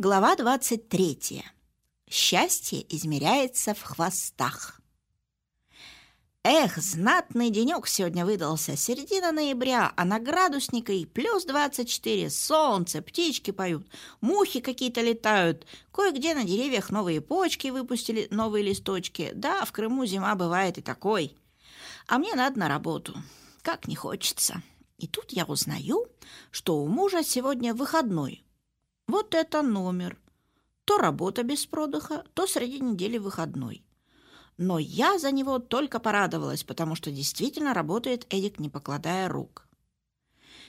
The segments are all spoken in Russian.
Глава 23. Счастье измеряется в хвостах. Эх, знатный денек сегодня выдался. Середина ноября, а на градусника и плюс 24. Солнце, птички поют, мухи какие-то летают. Кое-где на деревьях новые почки выпустили, новые листочки. Да, в Крыму зима бывает и такой. А мне надо на работу. Как не хочется. И тут я узнаю, что у мужа сегодня выходной, вот это номер. То работа без продыха, то среди недели выходной. Но я за него только порадовалась, потому что действительно работает Эдик, не покладая рук.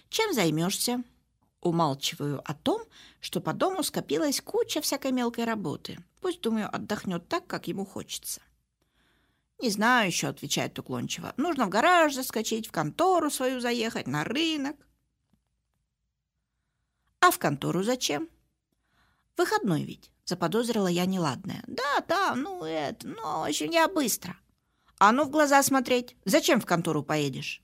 Чем займешься? Умалчиваю о том, что по дому скопилась куча всякой мелкой работы. Пусть, думаю, отдохнет так, как ему хочется. «Не знаю еще», — отвечает уклончиво. «Нужно в гараж заскочить, в контору свою заехать, на рынок». А в контору зачем? Выходной ведь, заподозрила я неладное. Да, да, ну это, ну, в общем, я быстро. А ну в глаза смотреть. Зачем в контору поедешь?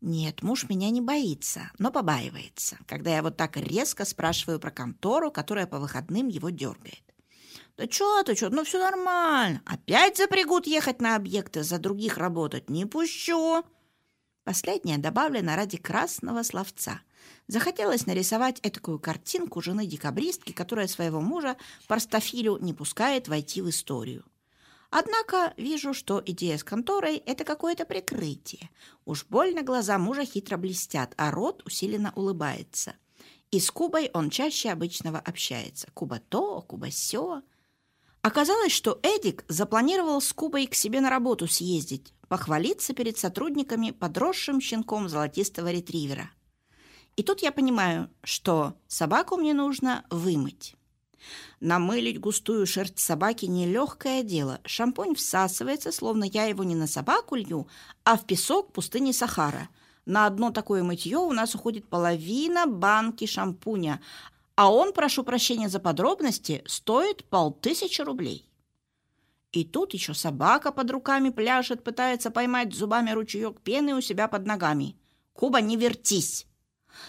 Нет, муж меня не боится, но побаивается, когда я вот так резко спрашиваю про контору, которая по выходным его дергает. Да что ты, что, ну все нормально. Опять запрягут ехать на объекты, за других работать не пущу. Последнее добавлено ради красного словца. Захотелось нарисовать этакую картинку жены декабристки, которая своего мужа Парстофилю не пускает войти в историю. Однако вижу, что идея с конторой – это какое-то прикрытие. Уж больно глаза мужа хитро блестят, а рот усиленно улыбается. И с Кубой он чаще обычного общается. Куба то, Куба сё. Оказалось, что Эдик запланировал с Кубой к себе на работу съездить, похвалиться перед сотрудниками подросшим щенком золотистого ретривера. И тут я понимаю, что собаку мне нужно вымыть. Намылить густую шерсть собаки – нелегкое дело. Шампунь всасывается, словно я его не на собаку лью, а в песок пустыни Сахара. На одно такое мытье у нас уходит половина банки шампуня, а он, прошу прощения за подробности, стоит полтысячи рублей. И тут еще собака под руками пляшет, пытается поймать зубами ручеек пены у себя под ногами. «Куба, не вертись!»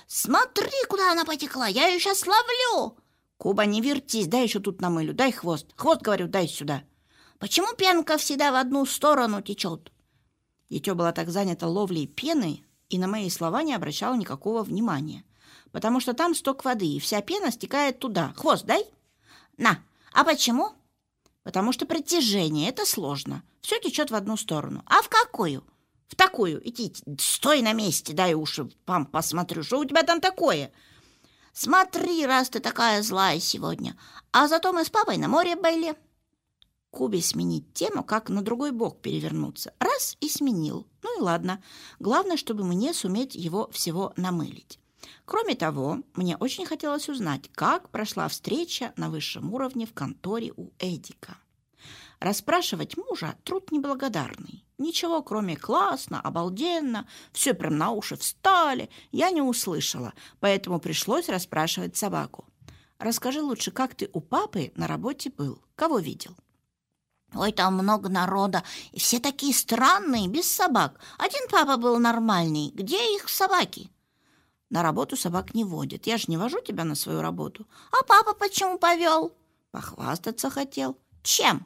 «Смотри, куда она потекла! Я ее сейчас ловлю!» «Куба, не вертись, дай еще тут намылю, дай хвост. Хвост, говорю, дай сюда». «Почему пенка всегда в одну сторону течет?» Дитё было так занято ловлей пены и на мои слова не обращало никакого внимания, потому что там сток воды, и вся пена стекает туда. «Хвост дай!» «На! А почему?» «Потому что притяжение — это сложно. Все течет в одну сторону. А в какую?» В такую. Иди, стой на месте, дай уши вам посмотрю. Что у тебя там такое? Смотри, раз ты такая злая сегодня. А зато мы с папой на море были. Кубе сменить тему, как на другой бок перевернуться. Раз и сменил. Ну и ладно. Главное, чтобы мне суметь его всего намылить. Кроме того, мне очень хотелось узнать, как прошла встреча на высшем уровне в конторе у Эдика. Расспрашивать мужа – труд неблагодарный. Ничего, кроме классно, обалденно, все прям на уши встали, я не услышала, поэтому пришлось расспрашивать собаку. Расскажи лучше, как ты у папы на работе был? Кого видел? Ой, там много народа, и все такие странные, без собак. Один папа был нормальный. Где их собаки? На работу собак не водят. Я же не вожу тебя на свою работу. А папа почему повел? Похвастаться хотел. Чем?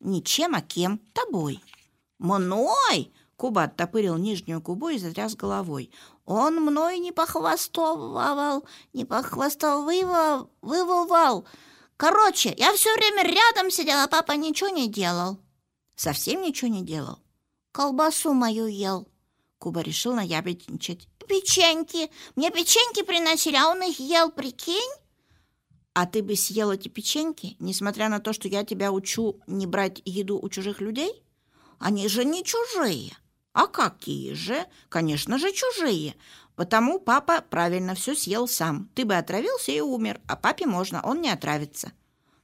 Ничем, а кем? Тобой. Мной? Куба оттопырил нижнюю губу и затряс головой. Он мной не похвастовывал, не похвастовывал. Короче, я все время рядом сидела, а папа ничего не делал. Совсем ничего не делал? Колбасу мою ел. Куба решил наябедничать. Печеньки. Мне печеньки приносили, а он их ел, прикинь? А ты бы съел эти печеньки, несмотря на то, что я тебя учу не брать еду у чужих людей? Они же не чужие. А какие же? Конечно же, чужие. Потому папа правильно все съел сам. Ты бы отравился и умер, а папе можно, он не отравится.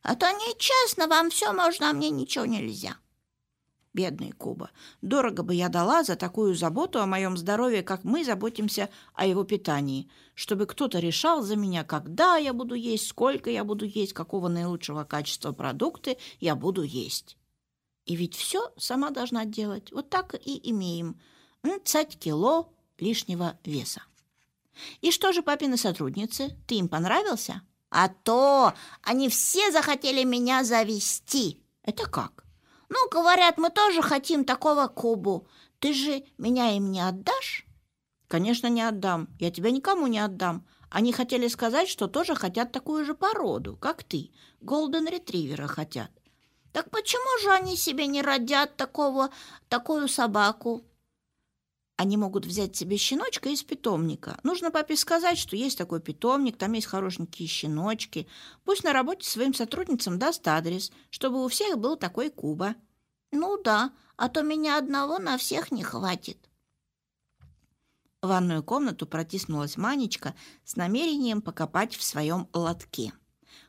А то нечестно, вам все можно, а мне ничего нельзя. Бедный Куба, дорого бы я дала за такую заботу о моем здоровье, как мы заботимся о его питании, чтобы кто-то решал за меня, когда я буду есть, сколько я буду есть, какого наилучшего качества продукты я буду есть. И ведь все сама должна делать. Вот так и имеем. 20 кило лишнего веса. И что же папины сотрудницы? Ты им понравился? А то они все захотели меня завести. Это как? Ну, говорят, мы тоже хотим такого Кубу. Ты же меня им не отдашь? Конечно, не отдам. Я тебя никому не отдам. Они хотели сказать, что тоже хотят такую же породу, как ты. Голден ретривера хотят. Так почему же они себе не родят такого, такую собаку? Они могут взять себе щеночка из питомника. Нужно папе сказать, что есть такой питомник, там есть хорошенькие щеночки. Пусть на работе своим сотрудницам даст адрес, чтобы у всех был такой Куба. Ну да, а то меня одного на всех не хватит. В ванную комнату протиснулась Манечка с намерением покопать в своем лотке.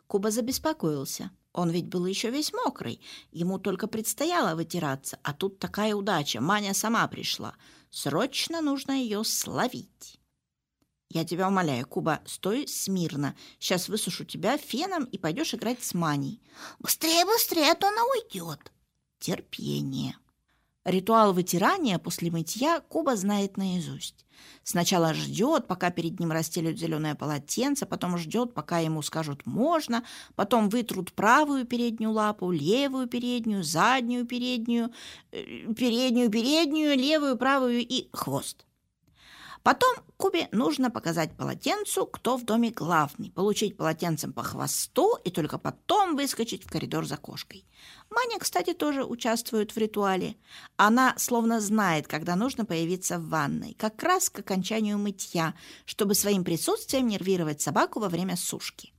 Куба забеспокоился. Он ведь был еще весь мокрый. Ему только предстояло вытираться. А тут такая удача. Маня сама пришла. Срочно нужно ее словить. Я тебя умоляю, Куба, стой смирно. Сейчас высушу тебя феном и пойдешь играть с Маней. Быстрее, быстрее, а то она уйдет. Терпение. Ритуал вытирания после мытья Куба знает наизусть. Сначала ждет, пока перед ним расстелют зеленое полотенце, потом ждет, пока ему скажут «можно», потом вытрут правую переднюю лапу, левую переднюю, заднюю переднюю, э, переднюю переднюю, левую, правую и хвост. Потом Кубе нужно показать полотенцу, кто в доме главный, получить полотенцем по хвосту и только потом выскочить в коридор за кошкой. Маня, кстати, тоже участвует в ритуале. Она словно знает, когда нужно появиться в ванной, как раз к окончанию мытья, чтобы своим присутствием нервировать собаку во время сушки.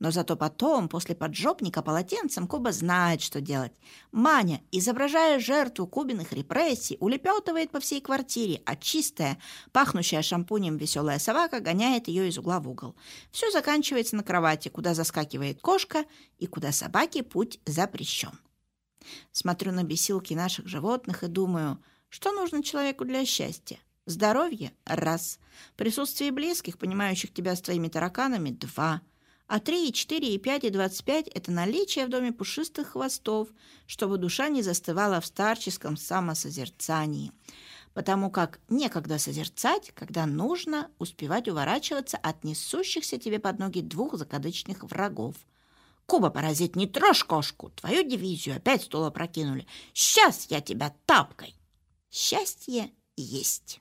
Но зато потом, после поджопника полотенцем, Куба знает, что делать. Маня, изображая жертву Кубиных репрессий, улепетывает по всей квартире, а чистая, пахнущая шампунем веселая собака гоняет ее из угла в угол. Все заканчивается на кровати, куда заскакивает кошка и куда собаке путь запрещен. Смотрю на бесилки наших животных и думаю, что нужно человеку для счастья. Здоровье – раз. Присутствие близких, понимающих тебя с твоими тараканами – два – а 3, и 4, и 5, и 25 – это наличие в доме пушистых хвостов, чтобы душа не застывала в старческом самосозерцании. Потому как некогда созерцать, когда нужно успевать уворачиваться от несущихся тебе под ноги двух закадычных врагов. Куба, паразит, не трожь кошку, твою дивизию опять стула прокинули. Сейчас я тебя тапкой. Счастье есть.